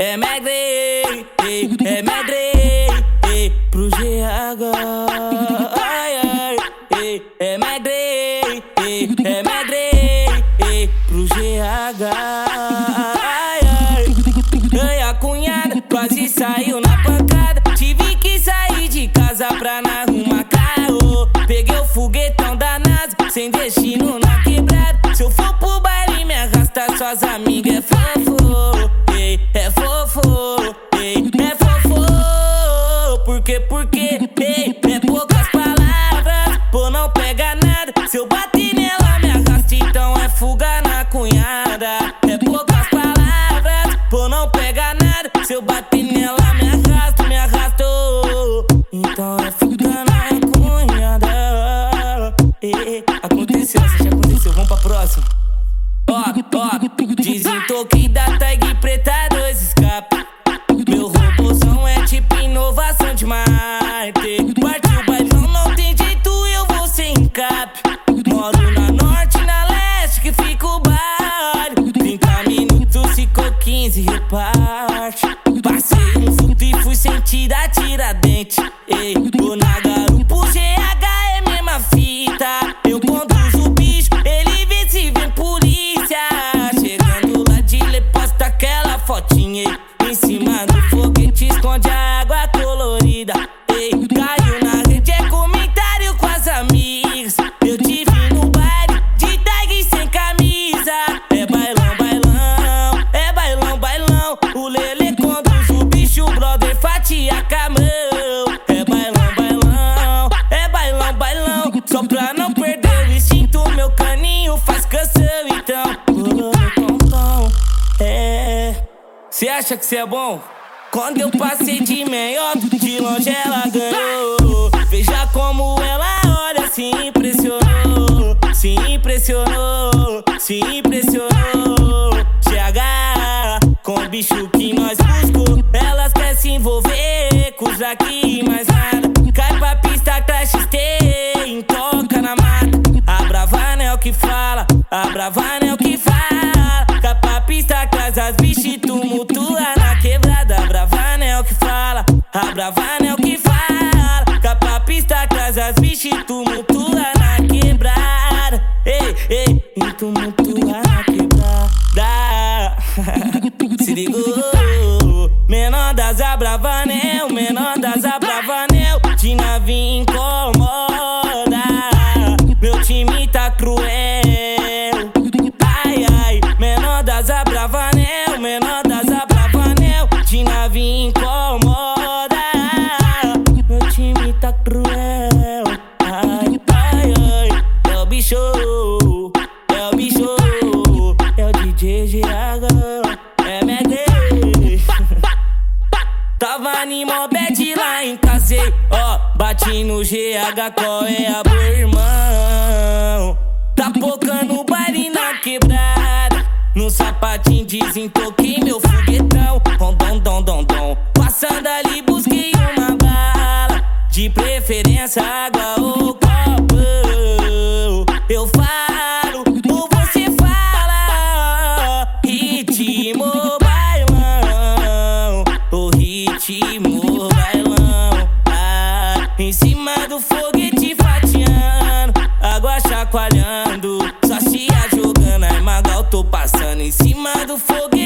É medley, é medley, pro GH. É medley, é medley, pro GH. Ai, a cunhada quase saiu na pancada. Tive que sair de casa pra não arrumar carro. Peguei o foguetão da NASA, sem destino desentoque da tag preta, dois escape. Meu robôzão é tipo inovação de Marte. Partiu o bailão, não tem jeito, eu vou sem cap. Moro na norte, na leste, que fica o baile. 30 minutos, ficou 15, reparte. Passei um fruto e fui sentir a tiradente. Ei, tô na foguete, esconde a água colorida. Ei, caiu na rede, é comentário com as amigas. Eu te vi no baile, de tag sem camisa. É bailão, bailão, é bailão, bailão. O Lele conduz o bicho, o brother fatia com a mão. É bailão, bailão, é bailão, bailão. Só pra não perder o instinto, meu caninho faz canção, então. É. Cê acha que cê é bom? Quando eu passei de meiota, de longe ela ganhou. Veja como ela olha, se impressionou, se impressionou, se impressionou. GH, com o bicho que nós buscou, elas querem se envolver com aqui mais nada. Cai pra pista, crash stay, toca na mata. A bravana é o que fala, a bravana a bravana é o que fala. Cai pra pista, traz as bichas tumultua na quebrada. Ei, ei, e tumultua na quebrada. Se ligou, menor das abravanel, menor das abravanel, de nave incomoda. Meu time tá cruel. Ai, ai, menor das abravanel, menor das Tava em mobed lá em casei, ó, bati no GH, qual é a boa, irmão? Tá pocando baile na quebrada, no sapatinho desentoquei meu foguetão, dom, dom, dom, dom, dom. Passando ali busquei uma bala, de preferência água foguete fatiando, água chacoalhando, só se jogando. Ai, Magal, tô passando em cima do foguete